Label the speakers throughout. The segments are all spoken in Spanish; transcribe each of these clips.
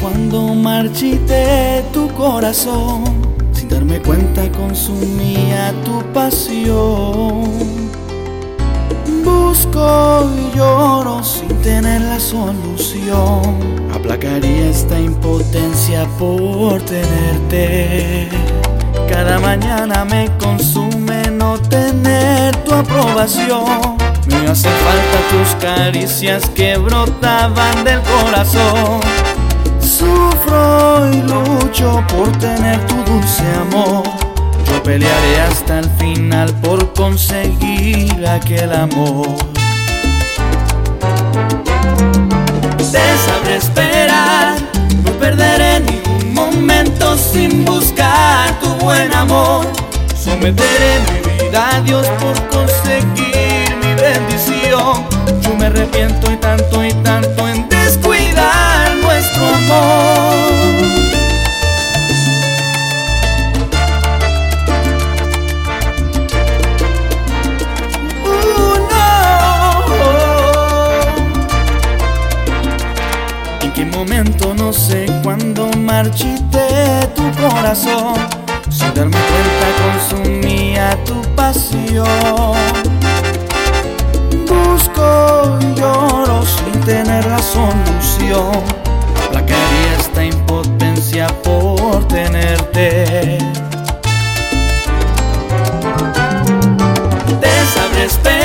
Speaker 1: cuando marchité tu corazón. Sin darme cuenta consumía tu pasión. Busco y lloro sin tener la solución. Aplacaría esta impotencia por tenerte. Cada mañana me consume no tener tu aprobación. Me hace falta tus caricias que brotaban del corazón. Sufro y lucho por tener tu dulce amor. Yo pelearé hasta el final por conseguir aquel amor. Te sabré esperar, no perderé ningún momento sin buscar tu buen amor. Someteré mi vida a Dios por conseguir mi bendición. Yo me arrepiento y tanto y tanto sé cuándo marchité tu corazón? Sin darme cuenta consumía tu pasión. Busco y lloro sin tener la solución. Aplacaría esta impotencia por tenerte. Te sabré esperar,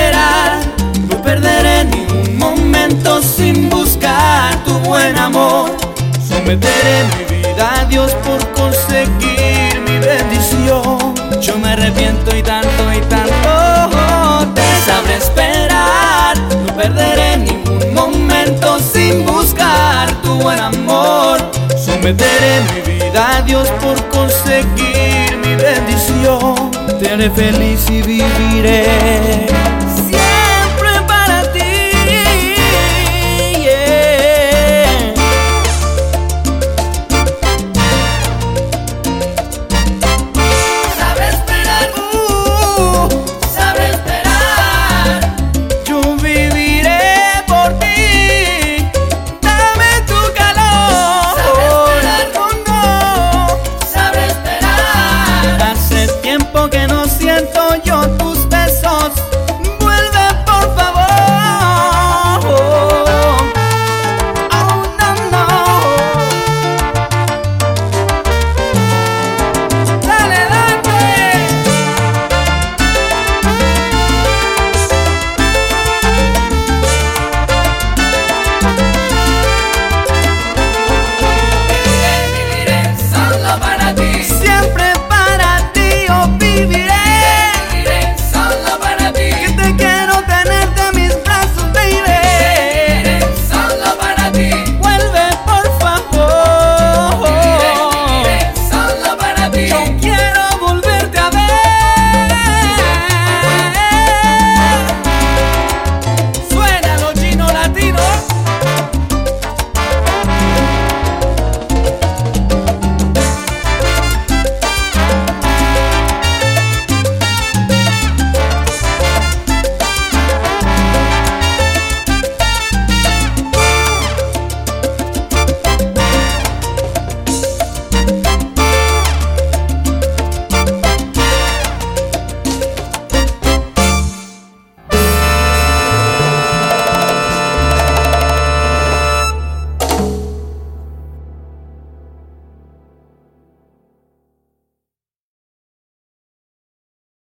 Speaker 1: Someteré mi vida a Dios por conseguir mi bendición. Yo me arrepiento y tanto y tanto. Te sabré esperar, no perderé ningún momento sin buscar tu buen amor. Someteré mi vida a Dios por conseguir mi bendición. Te haré feliz y viviré